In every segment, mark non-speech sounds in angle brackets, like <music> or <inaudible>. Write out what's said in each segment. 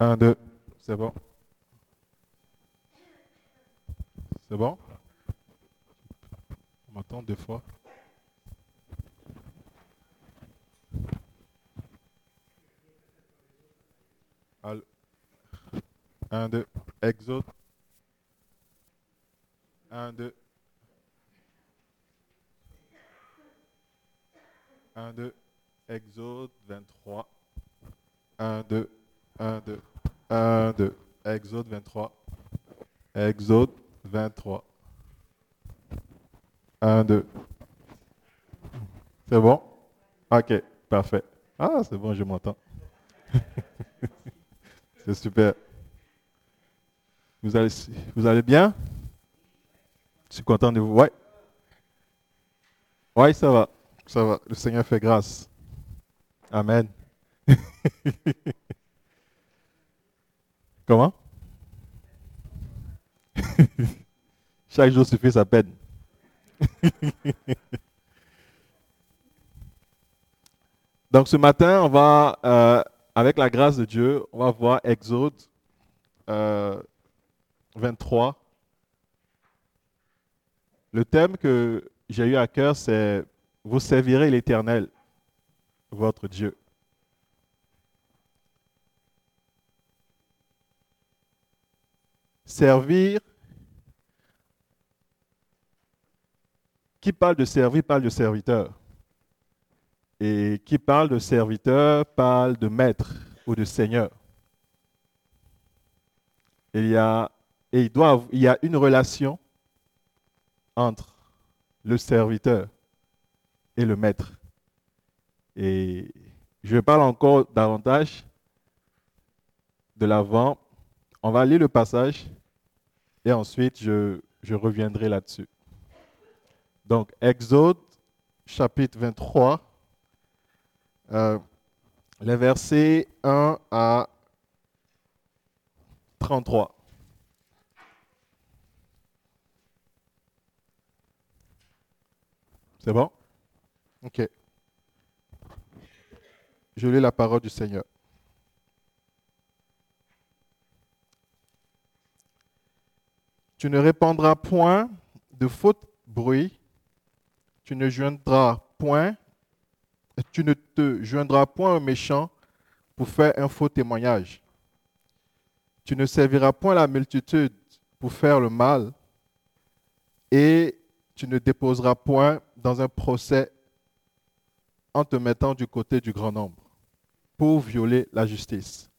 Un, deux. C'est bon. C'est bon? On m'entend deux fois. Allô. Un, deux. Exode. Un, deux. Un, deux. Exode 23. Un, deux. Un, deux. Un, deux. Exode 23. Exode 23. 1, 2. C'est bon? Ok, parfait. Ah, c'est bon, je m'entends. <laughs> c'est super. Vous allez, vous allez bien? Je suis content de vous. Ouais. Ouais, ça va. Ça va. Le Seigneur fait grâce. Amen. <laughs> Comment? <laughs> Chaque jour suffit sa peine. <laughs> Donc ce matin, on va, euh, avec la grâce de Dieu, on va voir Exode 23. Euh, Le thème que j'ai eu à cœur, c'est Vous servirez l'Éternel, votre Dieu. Servir Qui parle de servir parle de serviteur. Et qui parle de serviteur parle de maître ou de seigneur. il y a, et il, y a une relation entre le serviteur et le maître. Et je parle encore davantage de l'avant. On va lire le passage et ensuite je, reviendrai là-dessus. Donc, Exode, chapitre 23, euh, les versets 1 à 33. C'est bon? OK. Je lis la parole du Seigneur. Tu ne répandras point de faute bruit tu ne joindras point, tu ne te joindras point au méchant pour faire un faux témoignage. Tu ne serviras point la multitude pour faire le mal, et tu ne déposeras point dans un procès en te mettant du côté du grand nombre pour violer la justice.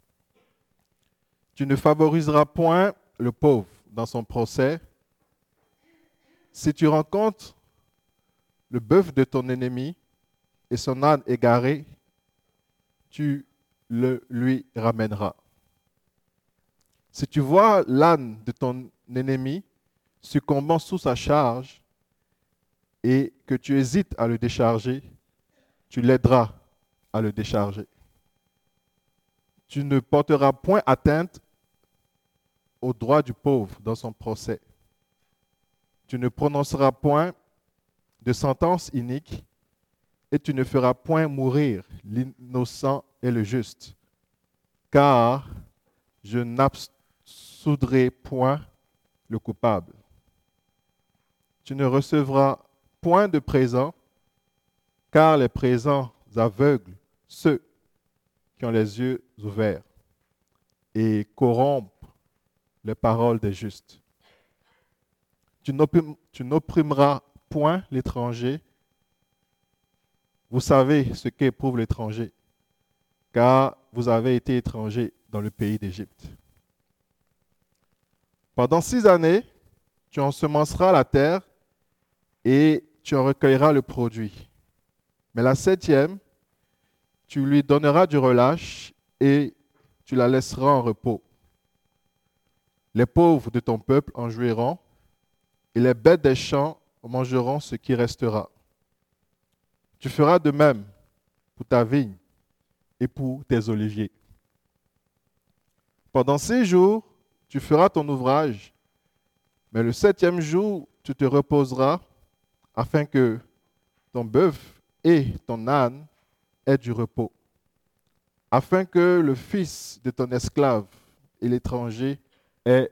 Tu ne favoriseras point le pauvre dans son procès. Si tu rencontres le bœuf de ton ennemi et son âne égaré, tu le lui ramèneras. Si tu vois l'âne de ton ennemi succombant sous sa charge et que tu hésites à le décharger, tu l'aideras à le décharger. Tu ne porteras point atteinte au droit du pauvre dans son procès. Tu ne prononceras point de sentence inique, et tu ne feras point mourir l'innocent et le juste, car je n'absoudrai point le coupable. Tu ne recevras point de présent, car les présents aveuglent ceux qui ont les yeux ouverts et corrompent les paroles des justes. Tu n'opprimeras point l'étranger. Vous savez ce qu'éprouve l'étranger, car vous avez été étranger dans le pays d'Égypte. Pendant six années, tu ensemenceras la terre et tu en recueilleras le produit. Mais la septième, tu lui donneras du relâche et tu la laisseras en repos. Les pauvres de ton peuple en jouiront et les bêtes des champs mangeront ce qui restera. Tu feras de même pour ta vigne et pour tes oliviers. Pendant six jours, tu feras ton ouvrage, mais le septième jour, tu te reposeras afin que ton bœuf et ton âne aient du repos. afin que le fils de ton esclave et l'étranger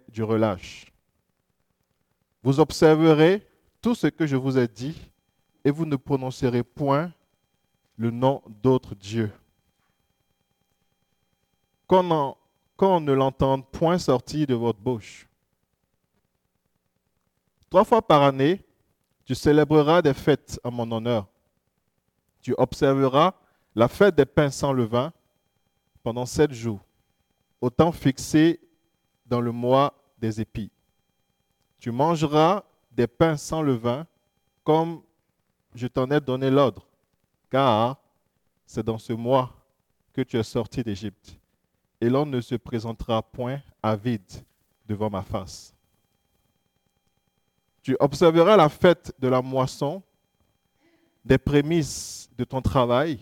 du relâche. Vous observerez tout ce que je vous ai dit et vous ne prononcerez point le nom d'autre Dieu. Qu'on on ne l'entende point sortir de votre bouche. Trois fois par année, tu célébreras des fêtes en mon honneur. Tu observeras la fête des pains sans levain pendant sept jours, au temps fixé dans le mois des épis. Tu mangeras des pains sans levain comme je t'en ai donné l'ordre, car c'est dans ce mois que tu es sorti d'Égypte, et l'on ne se présentera point à vide devant ma face. Tu observeras la fête de la moisson, des prémices de ton travail,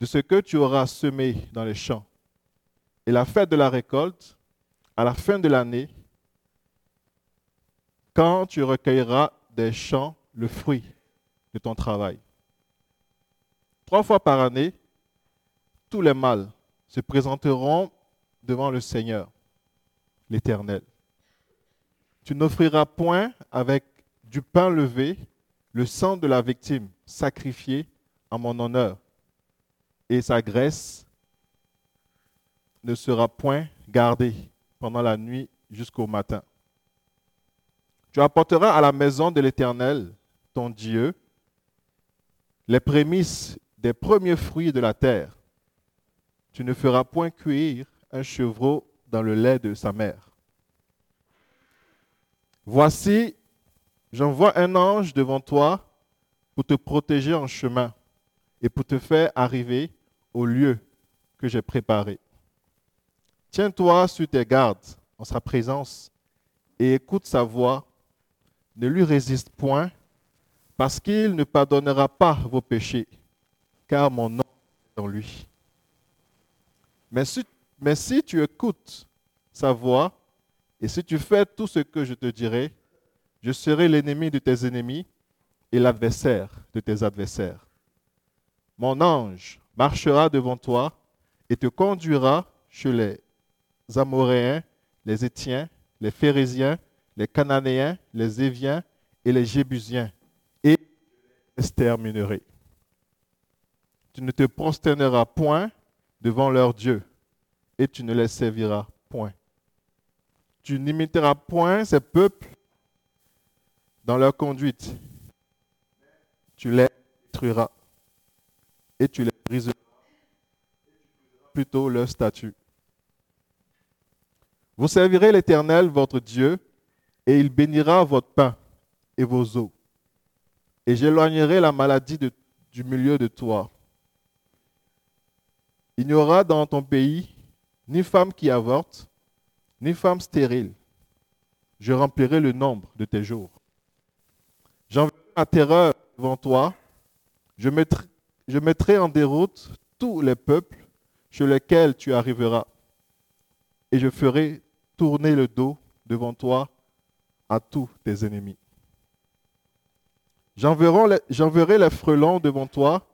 de ce que tu auras semé dans les champs. Et la fête de la récolte, à la fin de l'année, quand tu recueilleras des champs le fruit de ton travail. Trois fois par année, tous les mâles se présenteront devant le Seigneur, l'Éternel. Tu n'offriras point avec du pain levé le sang de la victime sacrifiée en mon honneur, et sa graisse ne sera point gardée pendant la nuit jusqu'au matin. Tu apporteras à la maison de l'Éternel, ton Dieu, les prémices des premiers fruits de la terre. Tu ne feras point cuire un chevreau dans le lait de sa mère. Voici, j'envoie un ange devant toi pour te protéger en chemin et pour te faire arriver au lieu que j'ai préparé. Tiens-toi sur tes gardes en sa présence et écoute sa voix. Ne lui résiste point, parce qu'il ne pardonnera pas vos péchés, car mon nom est en lui. Mais si, tu écoutes sa voix et si tu fais tout ce que je te dirai, je serai l'ennemi de tes ennemis et l'adversaire de tes adversaires. Mon ange marchera devant toi et te conduira chez les Amoréens, les Étiens, les Phérésiens, les Cananéens, les Éviens et les Jébusiens, et exterminerai. Tu ne te prosterneras point devant leur Dieu, et tu ne les serviras point. Tu n'imiteras point ces peuples dans leur conduite. Tu les détruiras et tu les briseras plutôt leur statut. Vous servirez l'Éternel, votre Dieu, et il bénira votre pain et vos eaux. Et j'éloignerai la maladie du milieu de toi. Il n'y aura dans ton pays ni femme qui avorte, ni femme stérile. Je remplirai le nombre de tes jours. J'enverrai ma terreur devant toi. Je mettrai, je mettrai en déroute tous les peuples chez lesquels tu arriveras. Et je ferai tourner le dos devant toi à tous tes ennemis. J'enverrai les frelons devant toi,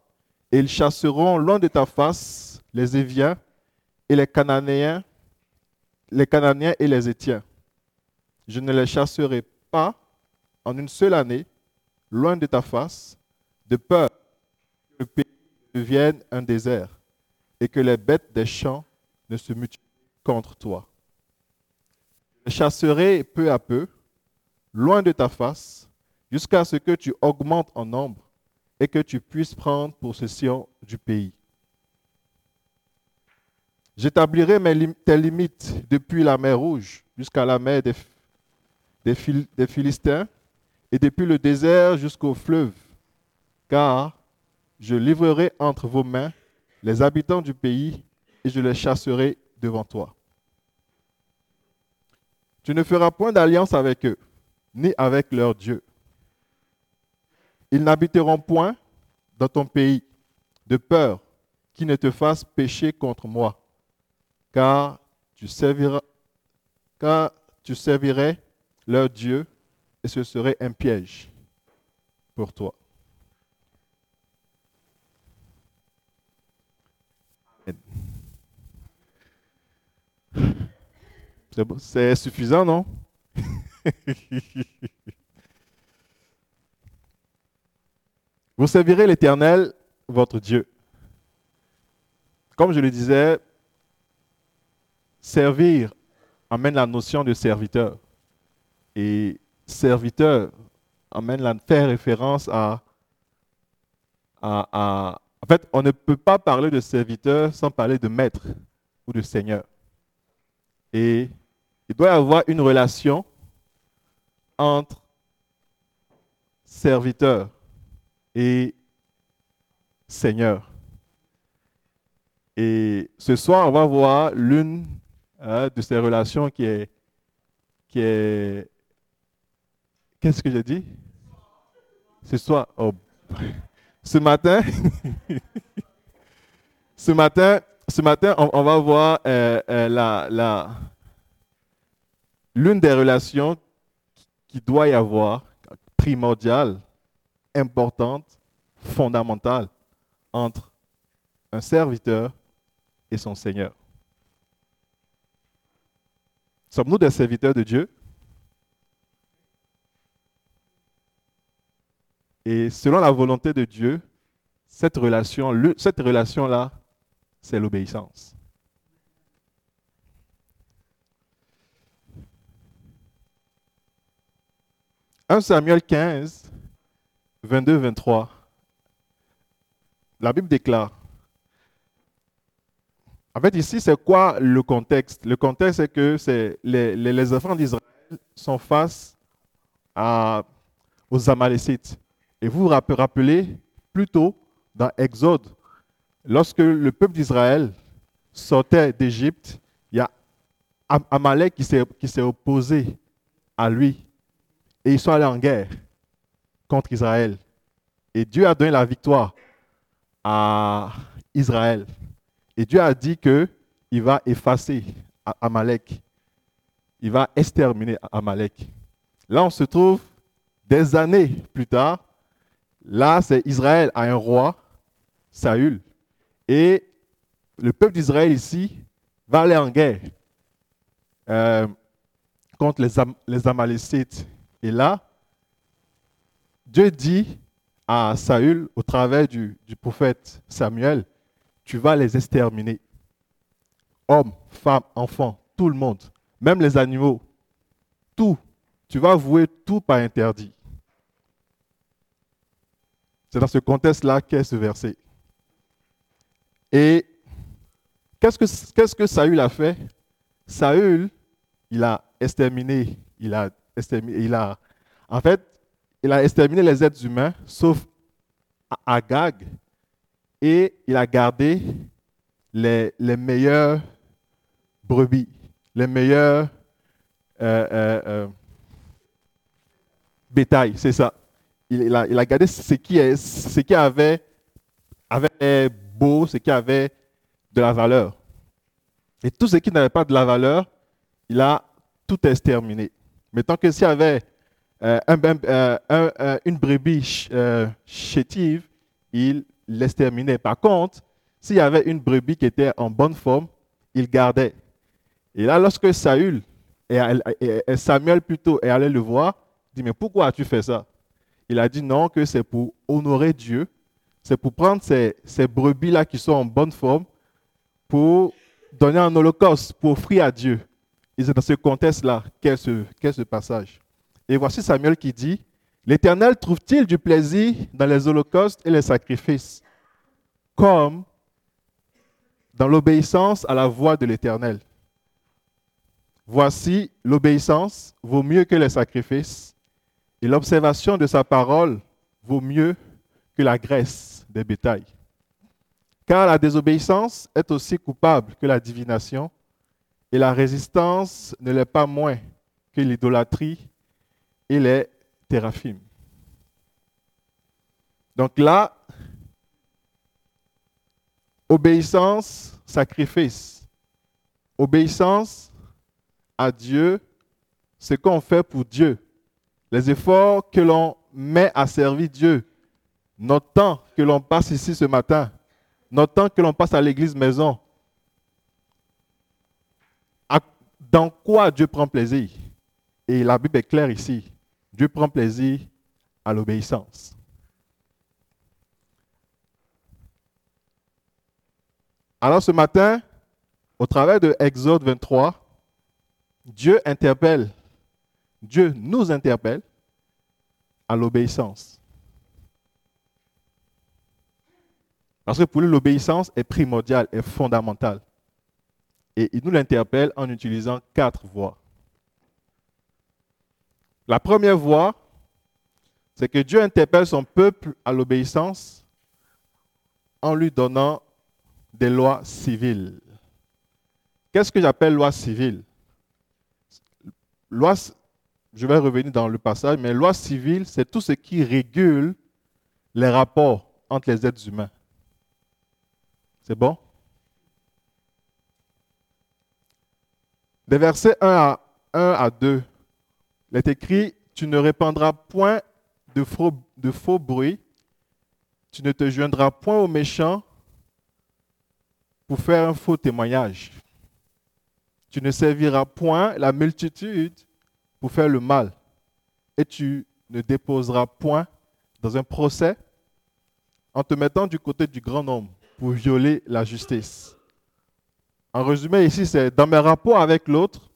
et ils chasseront loin de ta face les Éviens et les Cananéens les Cananéens et les Étiens. Je ne les chasserai pas en une seule année, loin de ta face, de peur que le pays devienne un désert et que les bêtes des champs ne se multiplient contre toi. Je chasserai peu à peu, loin de ta face, jusqu'à ce que tu augmentes en nombre et que tu puisses prendre possession du pays. J'établirai tes limites depuis la mer Rouge jusqu'à la mer des, des, Philistins et depuis le désert jusqu'au fleuve, car je livrerai entre vos mains les habitants du pays et je les chasserai devant toi. Tu ne feras point d'alliance avec eux, ni avec leurs dieux. Ils n'habiteront point dans ton pays, de peur qu'ils ne te fassent pécher contre moi car tu serviras, car tu servirais leur Dieu et ce serait un piège pour toi. C'est suffisant, non? <laughs> Vous servirez l'Éternel, votre Dieu. Comme je le disais, servir amène la notion de serviteur. Et serviteur amène la faire référence à, à, En fait, on ne peut pas parler de serviteur sans parler de maître ou de seigneur. Et il doit y avoir une relation entre serviteur et Seigneur. Et ce soir, on va voir l'une hein, de ces relations qui est, qui est, qu'est-ce que j'ai dit? Ce soir, oh, ce matin, <laughs> ce matin, ce matin, on, va voir euh, euh, la, la, l'une des relations qui doit y avoir, primordiale, importante, fondamentale entre un serviteur et son Seigneur. Sommes-nous des serviteurs de Dieu? Et selon la volonté de Dieu, cette relation, cette relation-là, c'est l'obéissance. 1 Samuel 15, 22, 23. La Bible déclare. En fait, ici, c'est quoi le contexte? Le contexte, c'est que les, les, enfants d'Israël sont face aux Amalécites. Et vous vous rappelez plutôt dans Exode, lorsque le peuple d'Israël sortait d'Égypte, il y a Amalek qui s'est opposé à lui et ils sont allés en guerre contre Israël. Et Dieu a donné la victoire à Israël. Et Dieu a dit qu'il va effacer Amalek. Il va exterminer Amalek. Là, on se trouve des années plus tard. Là, c'est Israël a un roi, Saül. Et le peuple d'Israël ici va aller en guerre euh, contre les, les Amalécites. Et là, Dieu dit à Saül, au travers du, prophète Samuel, tu vas les exterminer. Hommes, femmes, enfants, tout le monde, même les animaux, tout. Tu vas vouer tout par interdit. C'est dans ce contexte-là qu'est ce verset. Et qu'est-ce que, qu'est-ce que Saül a fait? Saül, il a exterminé, il a il a, en fait, il a exterminé les êtres humains, sauf Agag, et il a gardé les, les meilleures brebis, les meilleurs euh, euh, euh, c'est ça. Il, a, il, a, gardé ce qui, est, ce qui avait, avait beau, ce qui avait de la valeur. Et tout ce qui n'avait pas de la valeur, il a tout exterminé. Mais tant que s'il y avait euh, euh, euh, une brebis chétive, il l'exterminait. Par contre, s'il y avait une brebis qui était en bonne forme, il gardait. Et là, lorsque Saül et, Samuel plutôt est allé le voir, il dit, mais pourquoi as-tu fait ça? Il a dit non, que c'est pour honorer Dieu, c'est pour prendre ces, ces brebis-là qui sont en bonne forme, pour donner un holocauste, pour offrir à Dieu. Et c'est dans ce contexte-là qu'est ce, ce passage. Et voici Samuel qui dit, L'Éternel trouve-t-il du plaisir dans les holocaustes et les sacrifices, comme dans l'obéissance à la voix de l'Éternel? Voici, l'obéissance vaut mieux que les sacrifices, et l'observation de sa parole vaut mieux que la graisse des bétails. Car la désobéissance est aussi coupable que la divination, et la résistance ne l'est pas moins que l'idolâtrie et les théraphimes. Donc là, obéissance, sacrifice. Obéissance à Dieu, ce qu'on fait pour Dieu. Les efforts que l'on met à servir Dieu. Notre temps que l'on passe ici ce matin. Notre temps que l'on passe à l'église maison dans quoi Dieu prend plaisir? Et la Bible est claire ici. Dieu prend plaisir à l'obéissance. Alors ce matin, au travers de Exode 23, Dieu interpelle, Dieu nous interpelle à l'obéissance. Parce que pour lui, l'obéissance est primordiale, est fondamentale. Et il nous l'interpelle en utilisant quatre voies. La première voie, c'est que Dieu interpelle son peuple à l'obéissance en lui donnant des lois civiles. Qu'est-ce que j'appelle loi civile? Loi, je vais revenir dans le passage, mais loi civile, c'est tout ce qui régule les rapports entre les êtres humains. C'est bon? Des versets 1 à, 1 à 2, il est écrit, tu ne répandras point de faux, de faux bruits, tu ne te joindras point aux méchants pour faire un faux témoignage. Tu ne serviras point la multitude pour faire le mal, et tu ne déposeras point dans un procès en te mettant du côté du grand nombre pour violer la justice. En résumé, ici, c'est dans mes rapports avec l'autre,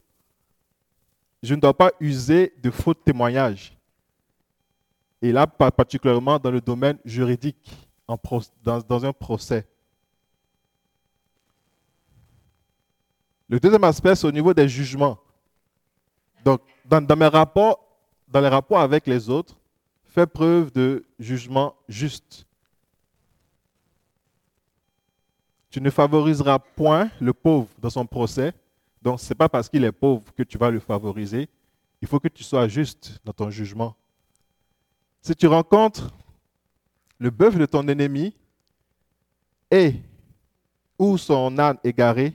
je ne dois pas user de faux témoignages. Et là, particulièrement dans le domaine juridique, dans, un procès. Le deuxième aspect, c'est au niveau des jugements. Donc, dans, mes rapports, dans les rapports avec les autres, fais preuve de jugement juste. Tu ne favoriseras point le pauvre dans son procès. Donc, ce n'est pas parce qu'il est pauvre que tu vas le favoriser. Il faut que tu sois juste dans ton jugement. Si tu rencontres le bœuf de ton ennemi et ou son âne égaré,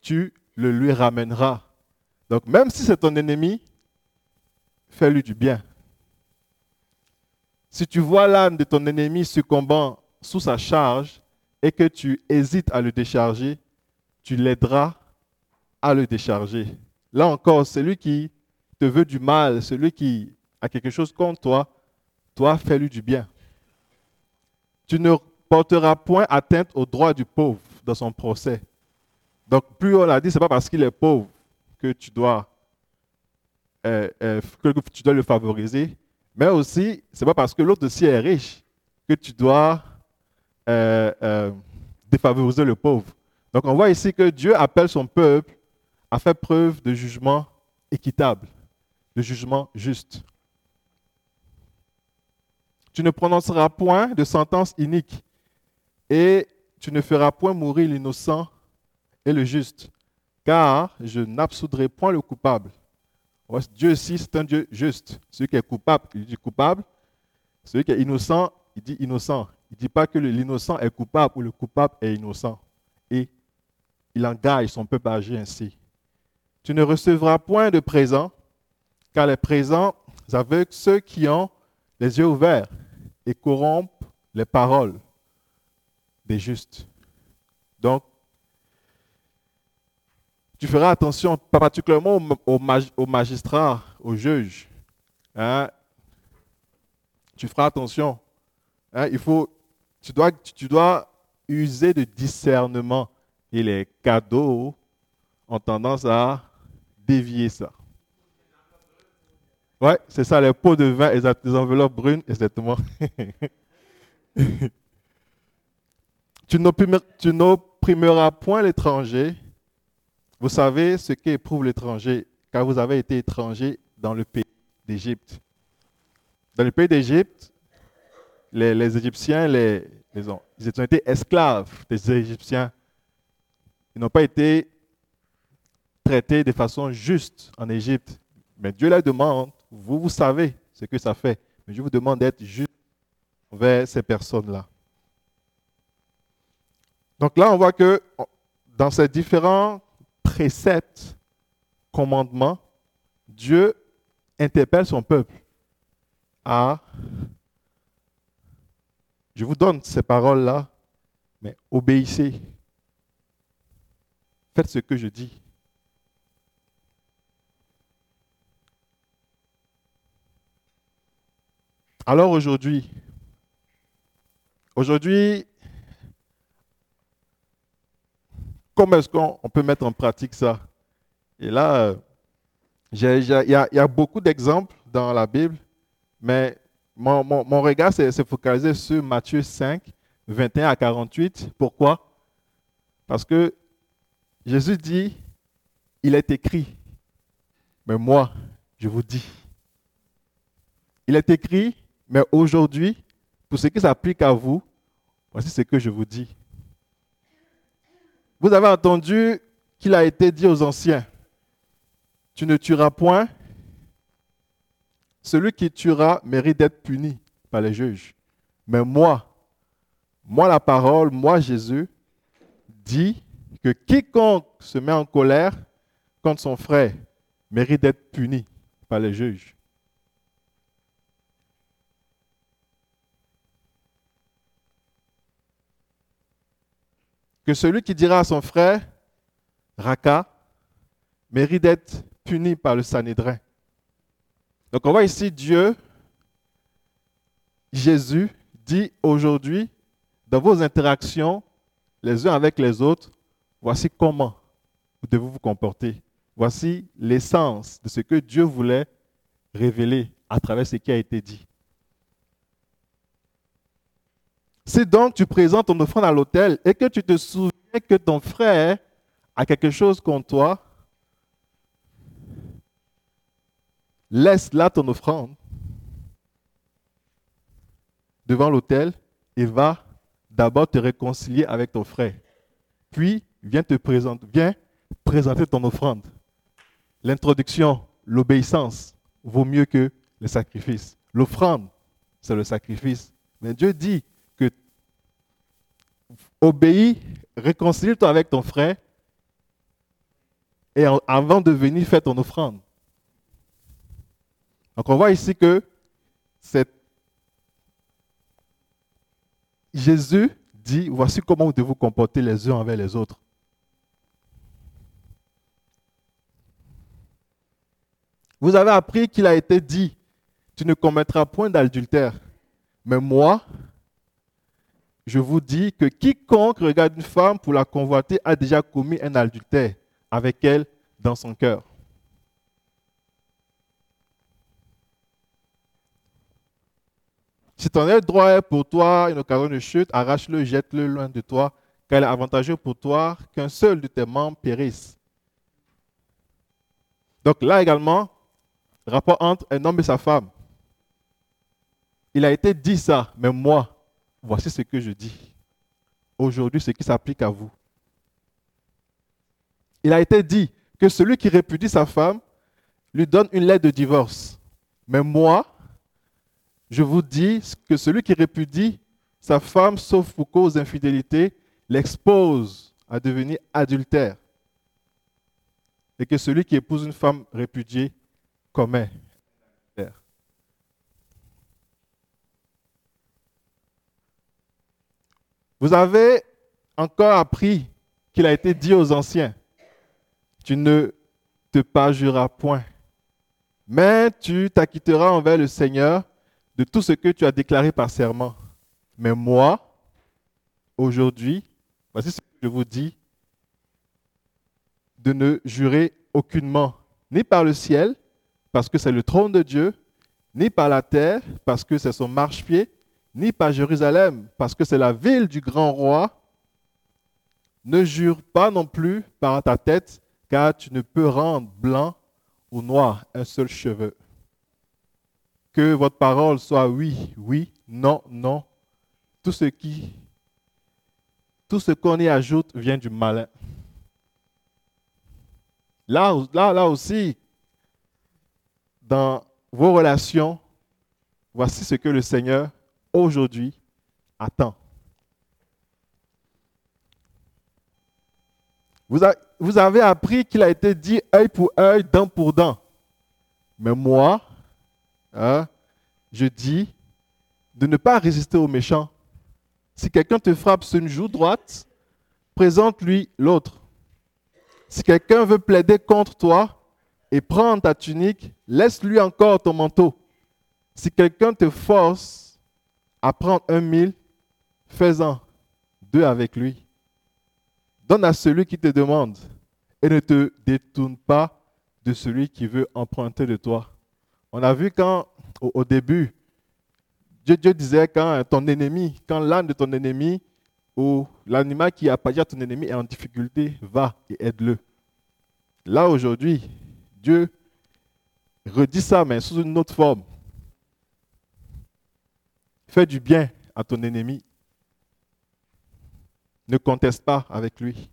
tu le lui ramèneras. Donc, même si c'est ton ennemi, fais-lui du bien. Si tu vois l'âne de ton ennemi succombant sous sa charge, et que tu hésites à le décharger, tu l'aideras à le décharger. Là encore, celui qui te veut du mal, celui qui a quelque chose contre toi, toi, fais-lui du bien. Tu ne porteras point atteinte aux droits du pauvre dans son procès. Donc, plus on l'a dit, ce n'est pas parce qu'il est pauvre que tu dois, euh, euh, que tu dois le favoriser, mais aussi, ce n'est pas parce que l'autre aussi est riche que tu dois euh, euh, défavoriser le pauvre. Donc on voit ici que Dieu appelle son peuple à faire preuve de jugement équitable, de jugement juste. Tu ne prononceras point de sentence inique et tu ne feras point mourir l'innocent et le juste, car je n'absoudrai point le coupable. Dieu aussi, c'est un Dieu juste. Celui qui est coupable, il dit coupable. Celui qui est innocent, il dit innocent. Il ne dit pas que l'innocent est coupable ou le coupable est innocent. Et il engage son peuple à agir ainsi. Tu ne recevras point de présent, car les présents avec ceux qui ont les yeux ouverts et corrompent les paroles des justes. Donc, tu feras attention, particulièrement aux, magistrats, aux juges. Hein. Tu feras attention. Hein. Il faut tu dois, tu dois user de discernement. Et les cadeaux ont tendance à dévier ça. Ouais, c'est ça, les pots de vin, les enveloppes brunes, exactement. <laughs> tu n'opprimeras point l'étranger. Vous savez ce qu'éprouve l'étranger, car vous avez été étranger dans le pays d'Égypte. Dans le pays d'Égypte, les, Égyptiens, les, ils ont été esclaves des Égyptiens. Ils n'ont pas été traités de façon juste en Égypte. Mais Dieu leur demande, vous, vous savez ce que ça fait, mais je vous demande d'être juste envers ces personnes-là. Donc là, on voit que dans ces différents préceptes, commandements, Dieu interpelle son peuple à je vous donne ces paroles-là, mais obéissez. Faites ce que je dis. Alors aujourd'hui, aujourd'hui, comment est-ce qu'on peut mettre en pratique ça? Et là, euh, il y, y, a beaucoup d'exemples dans la Bible, mais mon, regard s'est focalisé sur Matthieu 5, 21 à 48. Pourquoi? Parce que Jésus dit, il est écrit, mais moi, je vous dis. Il est écrit, mais aujourd'hui, pour ce qui s'applique à vous, voici ce que je vous dis. Vous avez entendu qu'il a été dit aux anciens, tu ne tueras point. Celui qui tuera mérite d'être puni par les juges. Mais moi, moi la parole, moi Jésus, dit que quiconque se met en colère contre son frère mérite d'être puni par les juges. Que celui qui dira à son frère, Raka, mérite d'être puni par le Sanhédrin. Donc on voit ici Dieu, Jésus, dit aujourd'hui, dans vos interactions les uns avec les autres, voici comment vous devez vous comporter. Voici l'essence de ce que Dieu voulait révéler à travers ce qui a été dit. Si donc tu présentes ton offrande à l'autel et que tu te souviens que ton frère a quelque chose contre toi, laisse là ton offrande devant l'autel et va d'abord te réconcilier avec ton frère. Puis, viens te présenter, viens présenter ton offrande. L'introduction, l'obéissance vaut mieux que le sacrifice. L'offrande, c'est le sacrifice. Mais Dieu dit que obéis, réconcilie-toi avec ton frère et avant de venir faire ton offrande. Donc on voit ici que Jésus dit, voici comment vous devez vous comporter les uns envers les autres. Vous avez appris qu'il a été dit, tu ne commettras point d'adultère. Mais moi, je vous dis que quiconque regarde une femme pour la convoiter a déjà commis un adultère avec elle dans son cœur. Si ton œil droit est pour toi une occasion de chute, arrache-le, jette-le loin de toi, car il est avantageux pour toi qu'un seul de tes membres périsse. Donc là également, rapport entre un homme et sa femme. Il a été dit ça, mais moi, voici ce que je dis. Aujourd'hui, ce qui s'applique à vous. Il a été dit que celui qui répudie sa femme lui donne une lettre de divorce. Mais moi, je vous dis que celui qui répudie sa femme, sauf pour cause d'infidélité, l'expose à devenir adultère. Et que celui qui épouse une femme répudiée commet. Vous avez encore appris qu'il a été dit aux anciens, tu ne te parjureras point, mais tu t'acquitteras envers le Seigneur de tout ce que tu as déclaré par serment. Mais moi, aujourd'hui, voici ce que je vous dis, de ne jurer aucunement, ni par le ciel, parce que c'est le trône de Dieu, ni par la terre, parce que c'est son marchepied, ni par Jérusalem, parce que c'est la ville du grand roi. Ne jure pas non plus par ta tête, car tu ne peux rendre blanc ou noir un seul cheveu que votre parole soit oui, oui, non, non. Tout ce qui, tout ce qu'on y ajoute vient du malin. Là, là, là aussi, dans vos relations, voici ce que le Seigneur aujourd'hui attend. Vous, vous avez appris qu'il a été dit œil pour œil, dent pour dent. Mais moi, Hein, je dis de ne pas résister aux méchants. Si quelqu'un te frappe sur une joue droite, présente-lui l'autre. Si quelqu'un veut plaider contre toi et prendre ta tunique, laisse-lui encore ton manteau. Si quelqu'un te force à prendre un mille, fais-en deux avec lui. Donne à celui qui te demande et ne te détourne pas de celui qui veut emprunter de toi. On a vu quand, au, début, Dieu, Dieu, disait quand ton ennemi, quand l'âne de ton ennemi ou l'animal qui appartient à ton ennemi est en difficulté, va et aide-le. Là, aujourd'hui, Dieu redit ça, mais sous une autre forme. Fais du bien à ton ennemi. Ne conteste pas avec lui.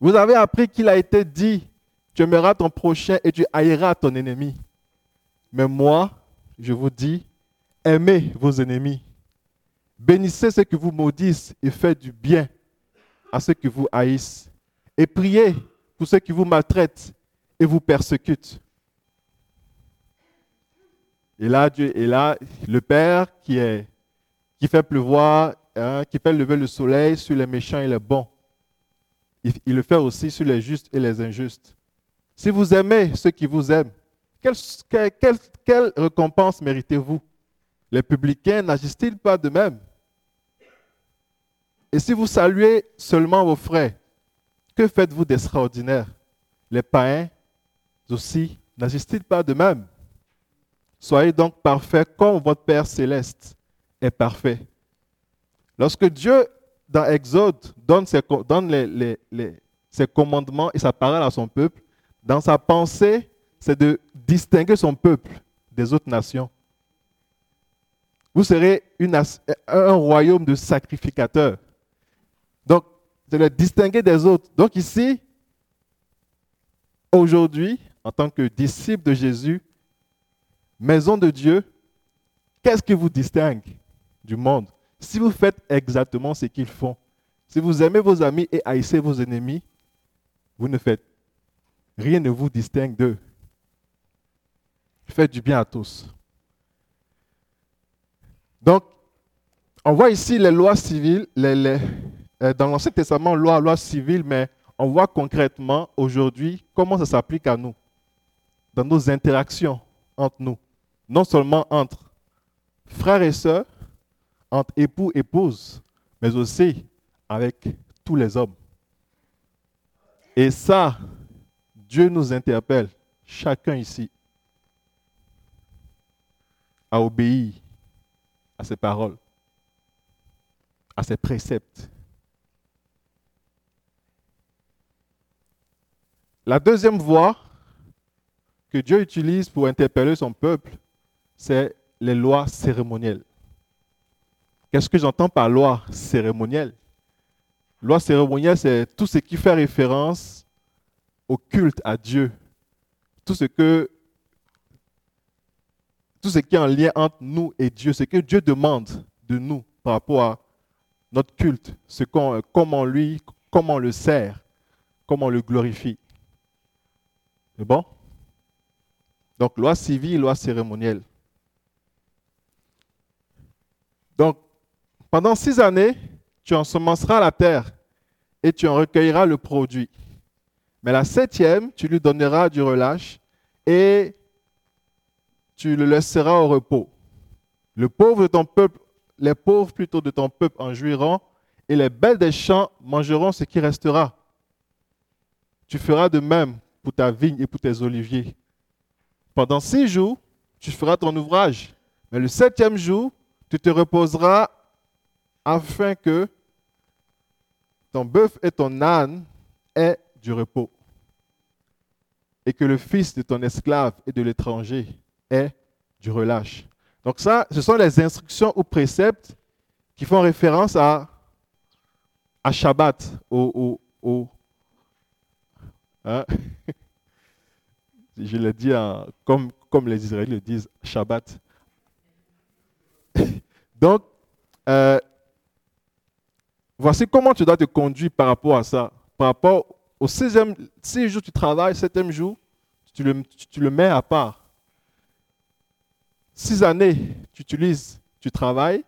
Vous avez appris qu'il a été dit, tu aimeras ton prochain et tu haïras ton ennemi. Mais moi, je vous dis, aimez vos ennemis. Bénissez ceux qui vous maudissent et faites du bien à ceux qui vous haïssent. Et priez pour ceux qui vous maltraitent et vous persécutent. Et là, Dieu, et là, le Père qui, est, qui fait pleuvoir, hein, qui fait lever le soleil sur les méchants et les bons, il, le fait aussi sur les justes et les injustes. Si vous aimez ceux qui vous aiment, quelle, récompense méritez-vous? Les publicains n'agissent-ils pas de même Et si vous saluez seulement vos frères, que faites-vous d'extraordinaire? Les païens aussi n'agissent-ils pas de même Soyez donc parfaits comme votre Père céleste est parfait. Lorsque Dieu, dans Exode, donne, ses commandements et sa parole à son peuple, dans sa pensée, c'est de distinguer son peuple des autres nations. Vous serez une, un royaume de sacrificateurs. Donc, de le distinguer des autres. Donc ici, aujourd'hui, en tant que disciple de Jésus, maison de Dieu, qu'est-ce qui vous distingue du monde? Si vous faites exactement ce qu'ils font, si vous aimez vos amis et haïssez vos ennemis, vous ne faites rien ne vous distingue d'eux. Faites du bien à tous. Donc, on voit ici les lois civiles, les, euh, dans l'Ancien Testament, loi, loi civile, mais on voit concrètement aujourd'hui comment ça s'applique à nous, dans nos interactions entre nous non seulement entre frères et sœurs, entre époux et épouses, mais aussi avec tous les hommes. Et ça, Dieu nous interpelle, chacun ici, à obéir à ses paroles, à ses préceptes. La deuxième voie que Dieu utilise pour interpeller son peuple, c'est les lois cérémonielles. Qu'est-ce que j'entends par loi cérémonielle? Loi cérémonielle, c'est tout ce qui fait référence au culte à Dieu. Tout ce que tout ce qui est en lien entre nous et Dieu, ce que Dieu demande de nous par rapport à notre culte, ce comment lui, comment le sert, comment le glorifie. C'est bon? Donc, loi civile, loi cérémonielle. Donc, pendant six années, tu ensemenceras la terre et tu en recueilleras le produit. Mais la septième, tu lui donneras du relâche et tu le laisseras au repos. Le pauvre de ton peuple, les pauvres plutôt de ton peuple en jouiront et les belles des champs mangeront ce qui restera. Tu feras de même pour ta vigne et pour tes oliviers. Pendant six jours, tu feras ton ouvrage. Mais le septième jour, tu te reposeras afin que ton bœuf et ton âne aient du repos et que le fils de ton esclave et de l'étranger ait du relâche. Donc ça, ce sont les instructions ou préceptes qui font référence à, à Shabbat, hein? <laughs> je le dis comme, comme les Israéliens le disent, Shabbat. <laughs> Donc, euh, voici comment tu dois te conduire par rapport à ça. Par rapport au sixième, six jours tu travailles, septième jour, tu le, tu le mets à part. Six années, tu utilises, tu travailles,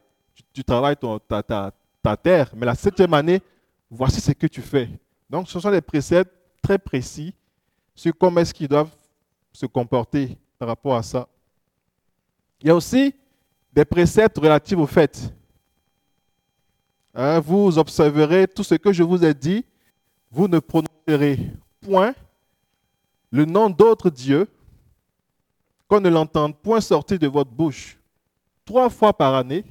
tu, travailles ta, terre, mais la septième année, voici ce que tu fais. Donc, ce sont des préceptes très précis sur comment est-ce qu'ils doivent se comporter par rapport à ça. Il y a aussi des préceptes relatifs aux fêtes. Hein, vous observerez tout ce que je vous ai dit. Vous ne point le nom d'autres dieux qu'on ne l'entende point sortir de votre bouche. Trois fois par année,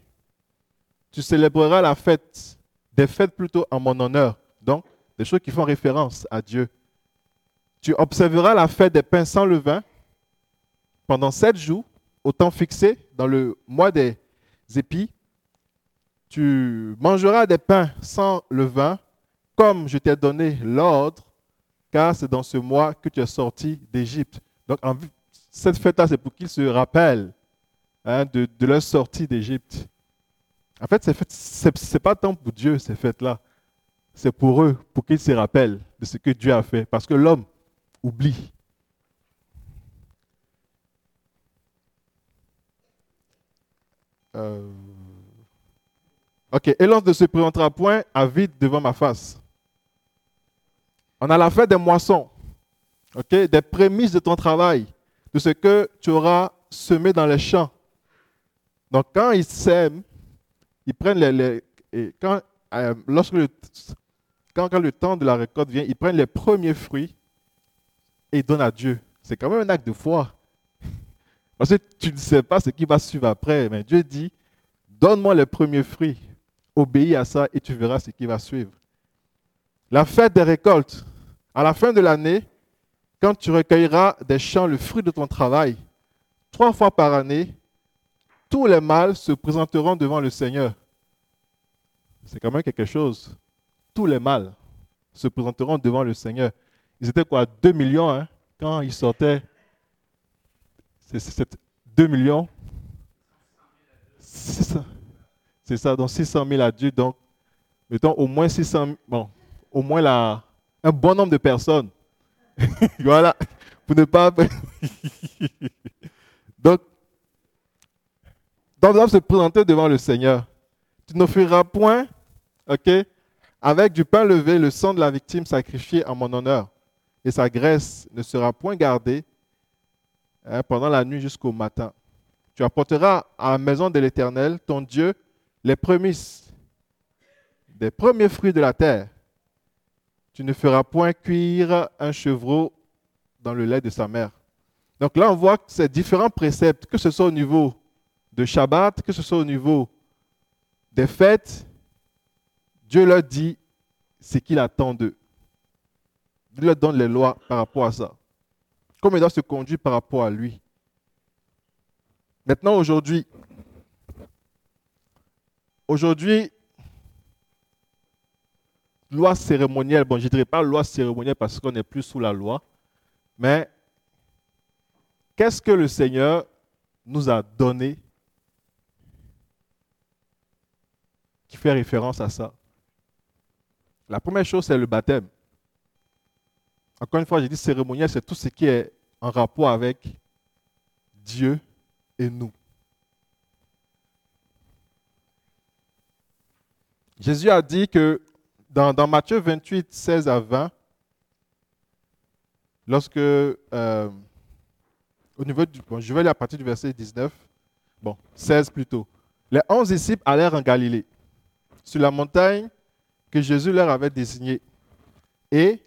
tu célébreras la fête, des fêtes plutôt en mon honneur. Donc, des choses qui font référence à Dieu. Tu observeras la fête des pains sans levain pendant sept jours, au temps fixé, dans le mois des épis. Tu mangeras des pains sans levain, comme je t'ai donné l'ordre, car c'est dans ce mois que tu es sorti d'Égypte. Donc, cette fête-là, c'est pour qu'ils se rappellent hein, de, leur sortie d'Égypte. En fait, ce n'est pas tant pour Dieu, ces fêtes-là. C'est pour eux, pour qu'ils se rappellent de ce que Dieu a fait. Parce que l'homme oublie. Euh, ok, et l'on ne se présentera point à vide devant ma face. On a la des moissons, des prémices de ton travail, de ce que tu auras semé dans les champs. Donc quand ils sèment, ils prennent les, quand, euh, lorsque le, quand, quand, le temps de la récolte vient, ils prennent les premiers fruits et ils donnent à Dieu. C'est quand même un acte de foi. <laughs> Parce que tu ne sais pas ce qui va suivre après. Mais Dieu dit, donne-moi les premiers fruits. Obéis à ça et tu verras ce qui va suivre. La fête des récoltes. À la fin de l'année, quand tu recueilleras des champs le fruit de ton travail, trois fois par année, tous les mâles se présenteront devant le Seigneur. C'est quand même quelque chose. Tous les mâles se présenteront devant le Seigneur. Ils étaient quoi? 2 millions hein, quand ils sortaient. C'est 2 millions. C'est ça. Ça, donc 600 000 à Dieu. Donc, mettons au moins 600 000, bon, au moins la, un bon nombre de personnes. <laughs> voilà, pour ne pas. <laughs> donc, donc, se présenter devant le Seigneur. Tu n'offriras point, ok, avec du pain levé, le sang de la victime sacrifié en mon honneur, et sa graisse ne sera point gardée hein, pendant la nuit jusqu'au matin. Tu apporteras à la maison de l'Éternel, ton Dieu, les prémices des premiers fruits de la terre. Tu ne feras point cuire un chevreau dans le lait de sa mère. Donc là, on voit que ces différents préceptes, que ce soit au niveau de Shabbat, que ce soit au niveau des fêtes, Dieu leur dit ce qu'il attend d'eux. Il leur donne les lois par rapport à ça. Comment il doit se conduire par rapport à lui. Maintenant, aujourd'hui, aujourd'hui, loi cérémonielle, bon, je ne dirais pas loi cérémonielle parce qu'on n'est plus sous la loi, mais qu'est-ce que le Seigneur nous a donné qui fait référence à ça? La première chose, c'est le baptême. Encore une fois, j'ai dit cérémoniel, c'est tout ce qui est en rapport avec Dieu et nous. Jésus a dit que dans, Matthieu 28, 16 à 20, lorsque, euh, au niveau du, bon, je vais aller à partir du verset 19, bon, 16 plutôt, les onze disciples allèrent en Galilée sur la montagne que Jésus leur avait désignée. Et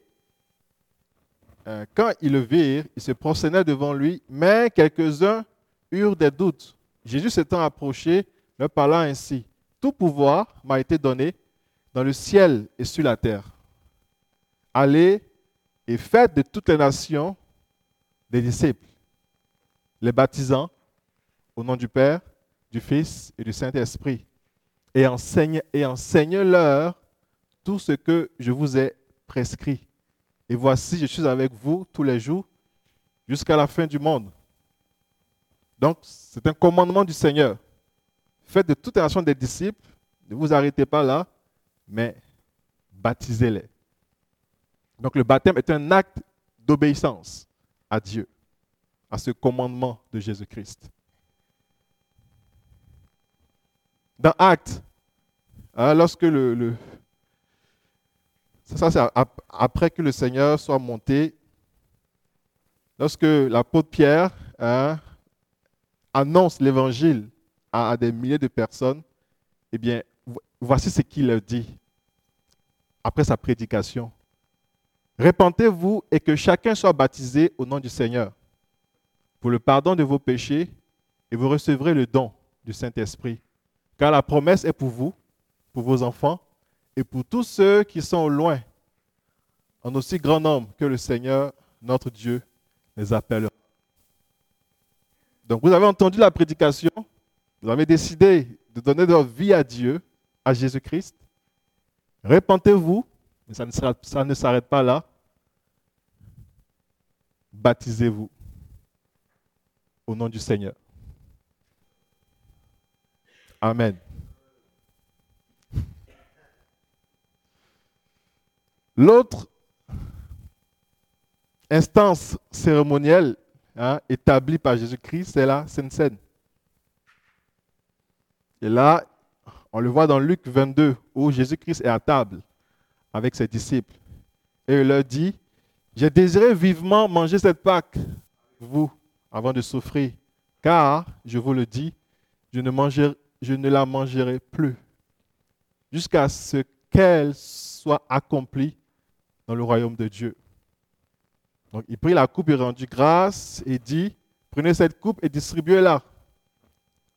euh, quand ils le virent, ils se prosternaient devant lui, mais quelques-uns eurent des doutes. Jésus s'étant approché, leur parlant ainsi, Tout pouvoir m'a été donné dans le ciel et sur la terre. Allez et faites de toutes les nations des disciples, les baptisant au nom du Père, du Fils et du Saint-Esprit et enseigne, et enseigne-leur tout ce que je vous ai prescrit. Et voici, je suis avec vous tous les jours jusqu'à la fin du monde. Donc, c'est un commandement du Seigneur. Faites de toute nation des disciples, ne vous arrêtez pas là, mais baptisez-les. Donc, le baptême est un acte d'obéissance à Dieu, à ce commandement de Jésus-Christ. Dans Actes, hein, lorsque le, ça c'est après que le Seigneur soit monté, lorsque l'apôtre Pierre hein, annonce l'évangile à, des milliers de personnes, eh bien, voici ce qu'il dit après sa prédication. Répentez-vous et que chacun soit baptisé au nom du Seigneur pour le pardon de vos péchés et vous recevrez le don du Saint-Esprit. Car la promesse est pour vous, pour vos enfants et pour tous ceux qui sont au loin, en aussi grand nombre que le Seigneur, notre Dieu, les appellera. Donc vous avez entendu la prédication, vous avez décidé de donner votre vie à Dieu, à Jésus-Christ. Répentez-vous, mais ça ne, ça ne s'arrête pas là. Baptisez-vous au nom du Seigneur. Amen. L'autre instance cérémonielle hein, établie par Jésus-Christ, c'est la Sainte Seine. Et là, on le voit dans Luc 22, où Jésus-Christ est à table avec ses disciples. Et il leur dit, j'ai désiré vivement manger cette Pâque, vous, avant de souffrir, car, je vous le dis, je ne, la mangerai plus, jusqu'à ce qu'elle soit accomplie dans le royaume de Dieu. Donc il prit la coupe et rendit grâce et dit, prenez cette coupe et distribuez-la.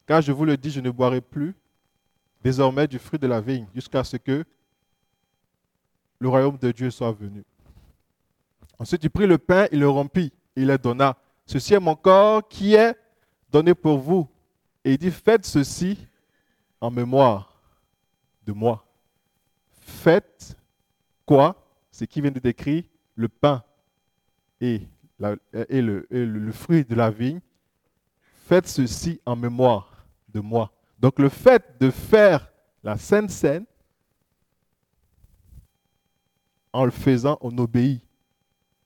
Car je vous le dis, je ne boirai plus désormais du fruit de la vigne jusqu'à ce que le royaume de Dieu soit venu. Ensuite, il prit le pain, il le rompit, il le donna. Ceci est mon corps qui est donné pour vous. Et il dit, faites ceci en mémoire de moi. Faites quoi? Ce qui vient de décrire, le pain et, le fruit de la vigne. Faites ceci en mémoire de moi. Donc le fait de faire la Sainte Seine, en le faisant, on obéit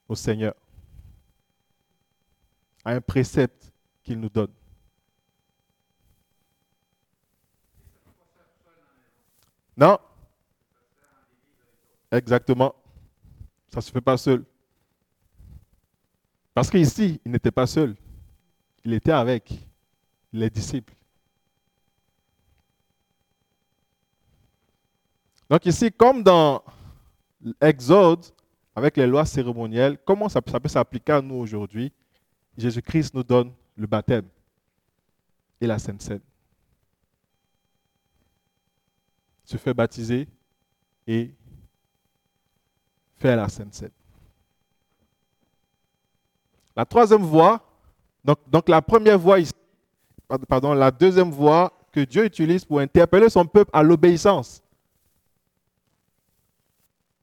au Seigneur, à un précepte qu'il nous donne. Non Exactement. Ça ne se fait pas seul. Parce qu'ici, il n'était pas seul. Il était avec les disciples. Donc ici, comme dans l'Exode, avec les lois cérémonielles, comment ça, peut s'appliquer à nous aujourd'hui? Jésus-Christ nous donne le baptême et la Sainte Seine. Se fait baptiser et faire la Sainte Seine. La troisième voie, donc, donc la première voie ici, pardon, la deuxième voie que Dieu utilise pour interpeller son peuple à l'obéissance.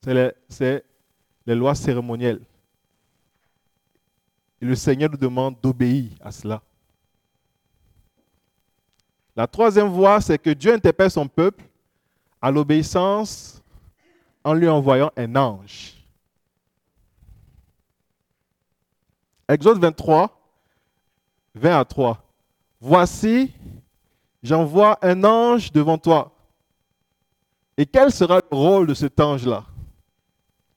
C'est les, lois cérémonielles. Et le Seigneur nous demande d'obéir à cela. La troisième voie, c'est que Dieu interpelle son peuple à l'obéissance en lui envoyant un ange. Exode 23, 20 à 3. Voici, j'envoie un ange devant toi. Et quel sera le rôle de cet ange-là?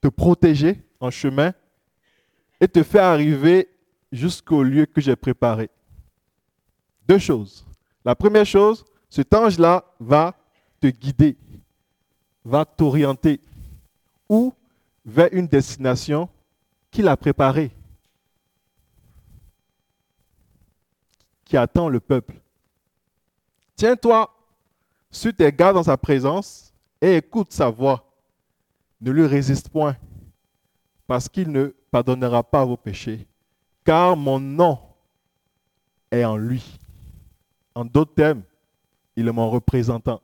Te protéger en chemin et te faire arriver jusqu'au lieu que j'ai préparé. Deux choses. La première chose, cet ange-là va te guider, va t'orienter ou vers une destination qu'il a préparée, qui attend le peuple. Tiens-toi sur tes gardes dans sa présence et écoute sa voix ne lui résiste point, parce qu'il ne pardonnera pas vos péchés, car mon nom est en lui. En d'autres termes, il est mon représentant.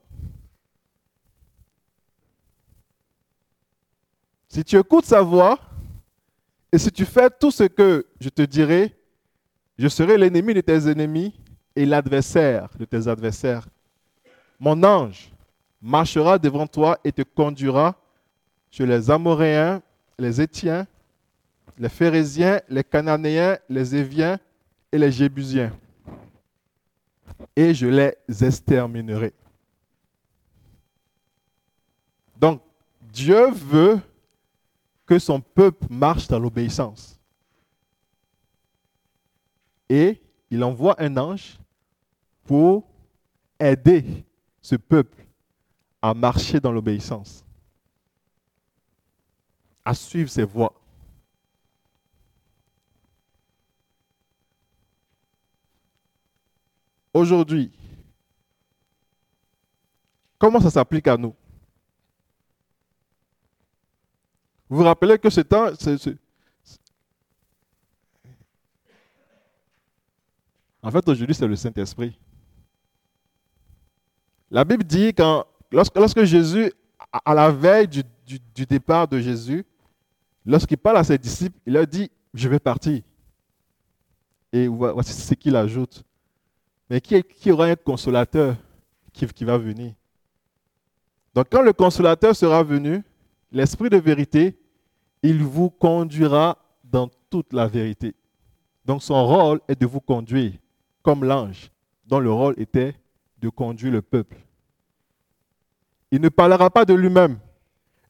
Si tu écoutes sa voix, et si tu fais tout ce que je te dirai, je serai l'ennemi de tes ennemis et l'adversaire de tes adversaires. Mon ange marchera devant toi et te conduira sur les Amoréens, les Étiens, les Phérésiens, les Cananéens, les Éviens et les Jébusiens. Et je les exterminerai. Donc, Dieu veut que son peuple marche dans l'obéissance. Et il envoie un ange pour aider ce peuple à marcher dans l'obéissance, à suivre ses voies. Aujourd'hui, comment ça s'applique à nous? Vous vous rappelez que ce temps, en fait, aujourd'hui, c'est le Saint-Esprit. La Bible dit que lorsque, Jésus, à la veille du, départ de Jésus, lorsqu'il parle à ses disciples, il leur dit, je vais partir. Et voici ce qu'il ajoute. Mais qui, aura un consolateur qui va venir? Donc quand le consolateur sera venu, l'Esprit de vérité, il vous conduira dans toute la vérité. Donc son rôle est de vous conduire, comme l'ange, dont le rôle était de conduire le peuple. Il ne parlera pas de lui-même,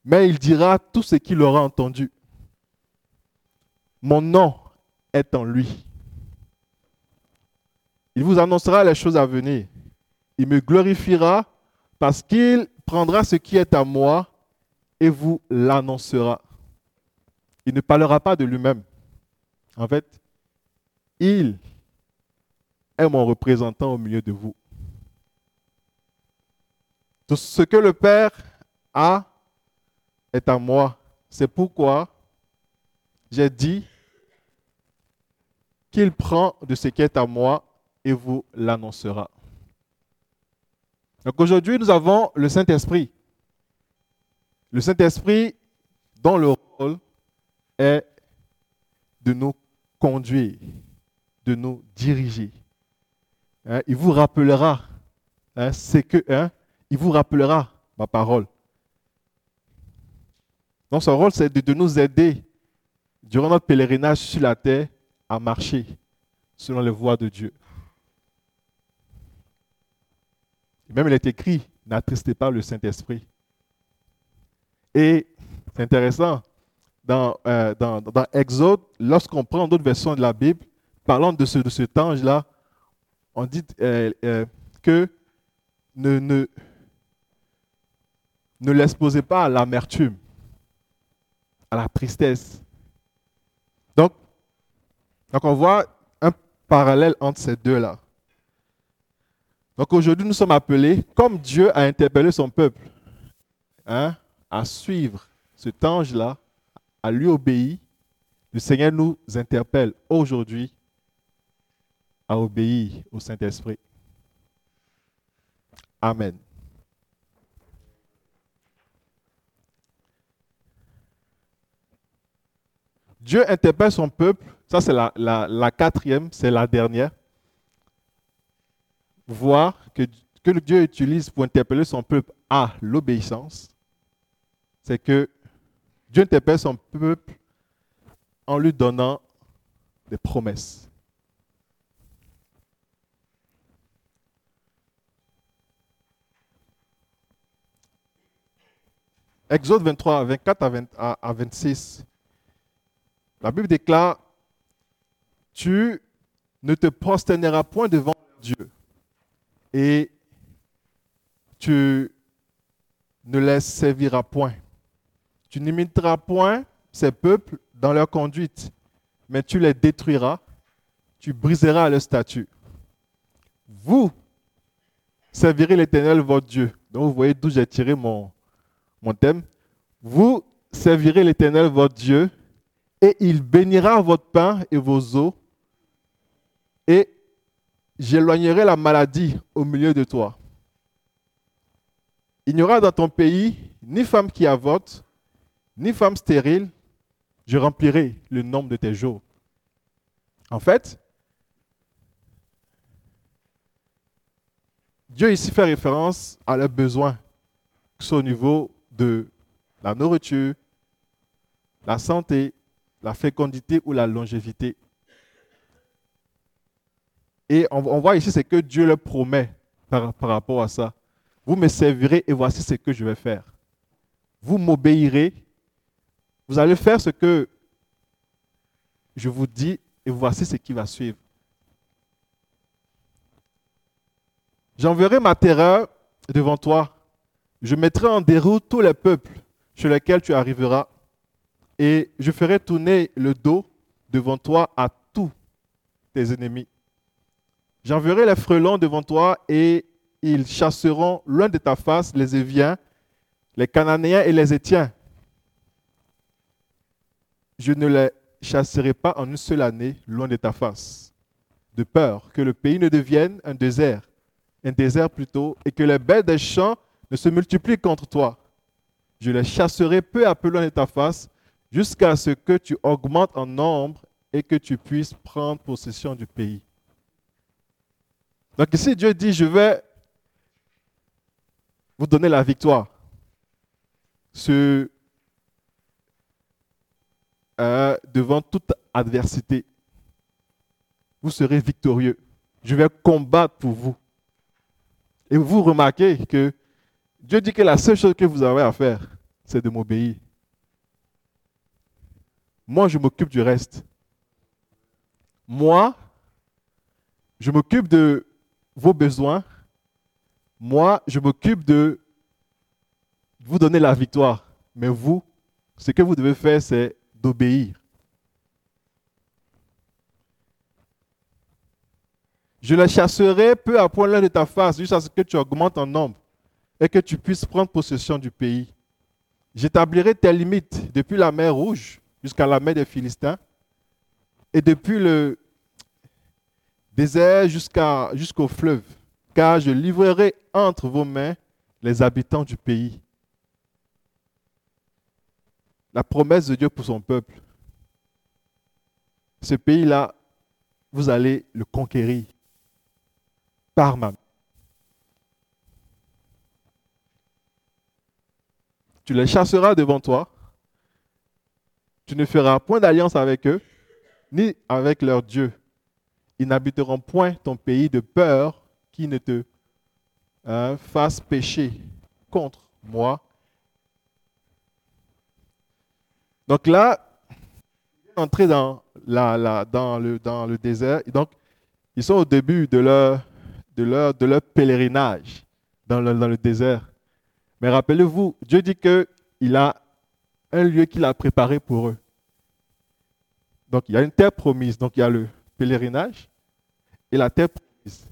mais il dira tout ce qu'il aura entendu. Mon nom est en lui. Il vous annoncera les choses à venir. Il me glorifiera parce qu'il prendra ce qui est à moi et vous l'annoncera. Il ne parlera pas de lui-même. En fait, il est mon représentant au milieu de vous. Tout ce que le Père a est à moi. C'est pourquoi j'ai dit qu'il prend de ce qui est à moi et vous l'annoncera. Donc aujourd'hui, nous avons le Saint-Esprit. Le Saint-Esprit dont le rôle est de nous conduire, de nous diriger. Hein, il vous rappellera hein, ce que, hein, il vous rappellera ma parole. Donc son rôle, c'est de, nous aider durant notre pèlerinage sur la terre à marcher selon les voies de Dieu. même il est écrit, n'attristez pas le Saint-Esprit. Et c'est intéressant, dans, euh, Exode, lorsqu'on prend d'autres versions de la Bible, parlant de, ce, de cet ange-là, on dit euh, euh, que ne l'exposez pas à l'amertume, à la tristesse. Donc, on voit un parallèle entre ces deux-là. Donc aujourd'hui, nous sommes appelés, comme Dieu a interpellé son peuple, hein, à suivre cet ange-là, à lui obéir. Le Seigneur nous interpelle aujourd'hui à obéir au Saint-Esprit. Amen. Dieu interpelle son peuple. Ça, c'est la, quatrième, c'est la dernière. Voir que, Dieu utilise pour interpeller son peuple à l'obéissance, c'est que Dieu interpelle son peuple en lui donnant des promesses. Exode 23, 24 à 26. La Bible déclare, tu ne te prosterneras point devant Dieu et tu ne les serviras point. Tu n'imiteras point ces peuples dans leur conduite, mais tu les détruiras, tu briseras leur statut. Vous servirez l'Éternel votre Dieu. Donc vous voyez d'où j'ai tiré mon, mon thème. Vous servirez l'Éternel votre Dieu et il bénira votre pain et vos eaux, et j'éloignerai la maladie au milieu de toi. Il n'y aura dans ton pays ni femme qui avorte, ni femme stérile, je remplirai le nombre de tes jours. En fait, Dieu ici fait référence à leurs besoins, que ce soit au niveau de la nourriture, la santé, la fécondité ou la longévité. Et on, voit ici ce que Dieu leur promet par, rapport à ça. Vous me servirez et voici ce que je vais faire. Vous m'obéirez. Vous allez faire ce que je vous dis et voici ce qui va suivre. J'enverrai ma terreur devant toi. Je mettrai en déroute tous les peuples sur lesquels tu arriveras. Et je ferai tourner le dos devant toi à tous tes ennemis. J'enverrai les frelons devant toi et ils chasseront loin de ta face les Éviens, les Cananéens et les Étiens. Je ne les chasserai pas en une seule année loin de ta face, de peur que le pays ne devienne un désert, un désert plutôt, et que les bêtes des champs ne se multiplient contre toi. Je les chasserai peu à peu loin de ta face, jusqu'à ce que tu augmentes en nombre et que tu puisses prendre possession du pays. Donc ici, Dieu dit, je vais vous donner la victoire euh, devant toute adversité. Vous serez victorieux. Je vais combattre pour vous. Et vous remarquez que Dieu dit que la seule chose que vous avez à faire, c'est de m'obéir. Moi, je m'occupe du reste. Moi, je m'occupe de vos besoins. Moi, je m'occupe de vous donner la victoire. Mais vous, ce que vous devez faire, c'est d'obéir. Je les chasserai peu à peu l'un de ta face, jusqu'à ce que tu augmentes en nombre et que tu puisses prendre possession du pays. J'établirai tes limites depuis la mer Rouge jusqu'à la mer des Philistins et depuis le désert jusqu'au fleuve, car je livrerai entre vos mains les habitants du pays. La promesse de Dieu pour son peuple. Ce pays-là, vous allez le conquérir par ma main. Tu les chasseras devant toi. Tu ne feras point d'alliance avec eux, ni avec leur Dieu. Ils n'habiteront point ton pays de peur qui ne te hein, fasse pécher contre moi. Donc là, entrer dans, la, dans, le, dans le désert. donc, ils sont au début de leur, pèlerinage dans le, dans le désert. Mais rappelez-vous, Dieu dit qu'il a un lieu qu'il a préparé pour eux. Donc il y a une terre promise, donc il y a le pèlerinage et la terre promise.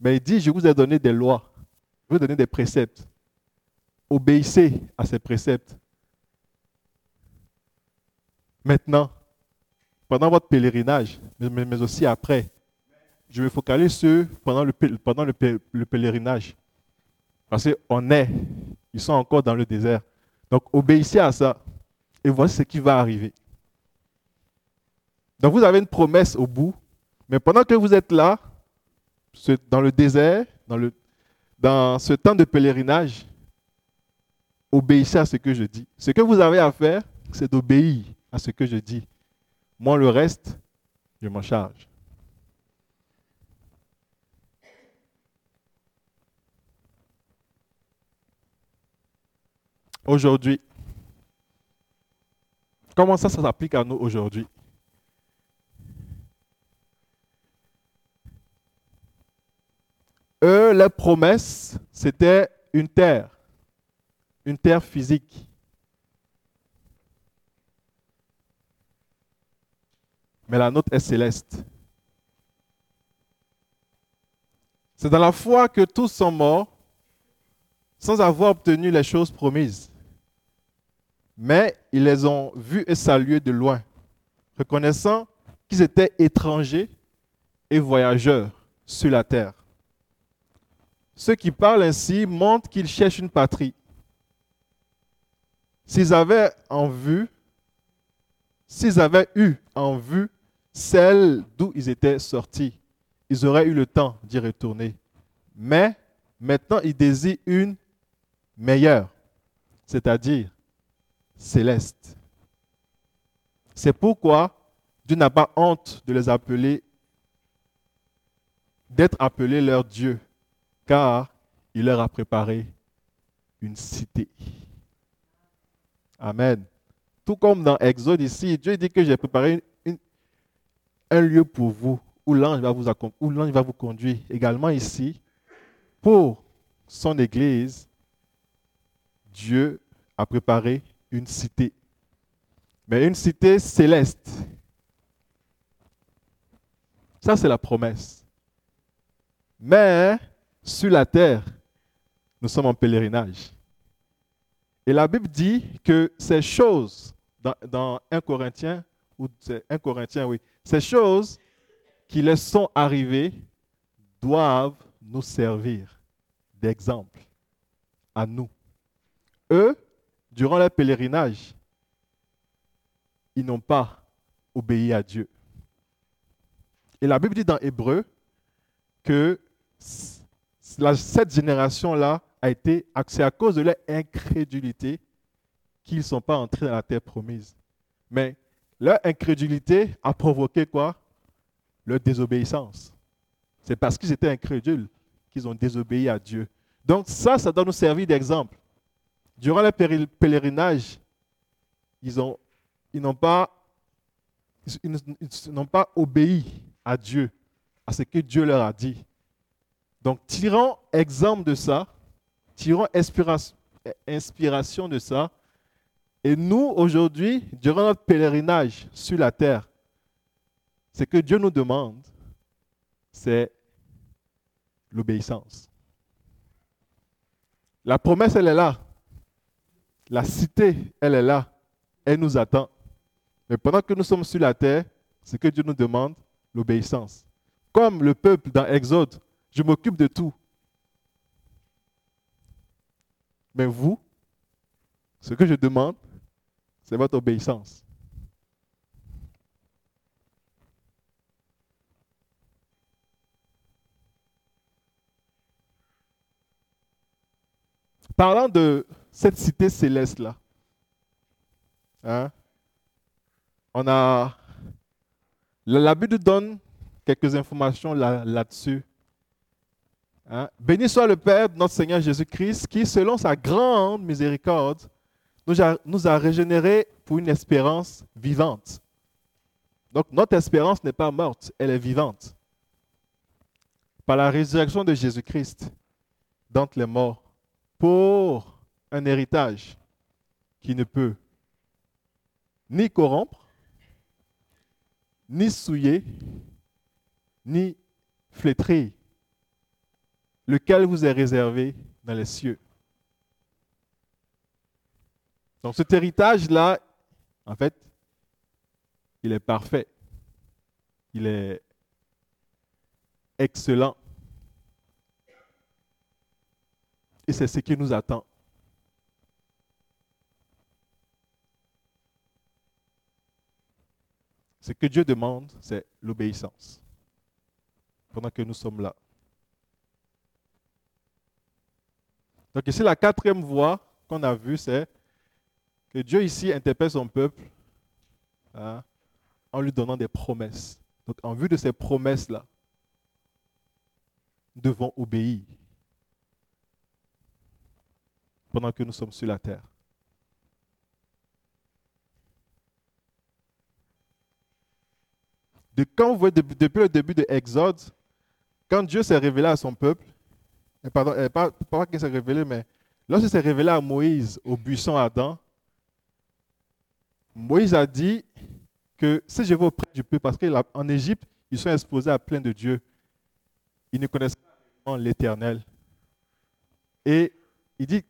Mais il dit, je vous ai donné des lois, je vous ai donné des préceptes. Obéissez à ces préceptes. Maintenant, pendant votre pèlerinage, mais, aussi après, je me focalise sur pendant le, pendant le, pèlerinage. Parce qu'on est, ils sont encore dans le désert. Donc obéissez à ça et voici ce qui va arriver. Donc vous avez une promesse au bout, mais pendant que vous êtes là, dans le désert, dans, ce temps de pèlerinage, obéissez à ce que je dis. Ce que vous avez à faire, c'est d'obéir à ce que je dis. Moi, le reste, je m'en charge. Aujourd'hui, comment ça s'applique à nous aujourd'hui? Eux, leur promesse, c'était une terre, une terre physique. Mais la nôtre est céleste. C'est dans la foi que tous sont morts sans avoir obtenu les choses promises. Mais ils les ont vus et salués de loin, reconnaissant qu'ils étaient étrangers et voyageurs sur la terre. Ceux qui parlent ainsi montrent qu'ils cherchent une patrie. S'ils avaient en vue, s'ils avaient eu en vue celle d'où ils étaient sortis, ils auraient eu le temps d'y retourner. Mais maintenant, ils désirent une meilleure, c'est-à-dire céleste. C'est pourquoi Dieu n'a pas honte de les appeler, d'être appelés leur Dieu, car il leur a préparé une cité. Amen. Tout comme dans Exode ici, Dieu dit que j'ai préparé un lieu pour vous où l'ange va vous, va vous conduire. Également ici, pour son Église, Dieu a préparé une cité. Mais une cité céleste. Ça, c'est la promesse. Mais sur la terre, nous sommes en pèlerinage. Et la Bible dit que ces choses, dans, 1 Corinthiens, ou 1 Corinthiens, oui, ces choses qui les sont arrivées doivent nous servir d'exemple à nous. Eux, durant leur pèlerinage, ils n'ont pas obéi à Dieu. Et la Bible dit dans Hébreu que cette génération-là a été, c'est à cause de leur incrédulité qu'ils ne sont pas entrés dans la terre promise. Mais leur incrédulité a provoqué quoi? Leur désobéissance. C'est parce qu'ils étaient incrédules qu'ils ont désobéi à Dieu. Donc ça, ça doit nous servir d'exemple. Durant le pèlerinage, ils n'ont pas obéi à Dieu, à ce que Dieu leur a dit. Donc, tirons exemple de ça, tirons inspiration de ça, et nous, aujourd'hui, durant notre pèlerinage sur la terre, ce que Dieu nous demande, c'est l'obéissance. La promesse, elle est là. La cité, elle est là. Elle nous attend. Mais pendant que nous sommes sur la terre, ce que Dieu nous demande, l'obéissance. Comme le peuple dans Exode, je m'occupe de tout. Mais vous, ce que je demande, c'est votre obéissance. Parlant de cette cité céleste-là, hein, on a. La Bible donne quelques informations là-dessus. Hein? Béni soit le Père de notre Seigneur Jésus-Christ, qui, selon sa grande miséricorde, nous a, nous a régénérés pour une espérance vivante. Donc notre espérance n'est pas morte, elle est vivante. Par la résurrection de Jésus-Christ d'entre les morts, pour un héritage qui ne peut ni corrompre, ni souiller, ni flétrir, lequel vous est réservé dans les cieux. Donc cet héritage-là, en fait, il est parfait. Il est excellent. Et c'est ce qui nous attend. Ce que Dieu demande, c'est l'obéissance. Pendant que nous sommes là. Donc ici, la quatrième voie qu'on a vue, c'est que Dieu ici interpelle son peuple hein, en lui donnant des promesses. Donc en vue de ces promesses-là, nous devons obéir pendant que nous sommes sur la terre. Depuis le début de Exode, quand Dieu s'est révélé à son peuple, pardon, pas, pas qu'il s'est révélé, mais lorsqu'il s'est révélé à Moïse au buisson Adam, Moïse a dit que si je vais auprès du peuple, parce qu'en Égypte, ils sont exposés à plein de dieux, ils ne connaissent pas l'éternel. Et il dit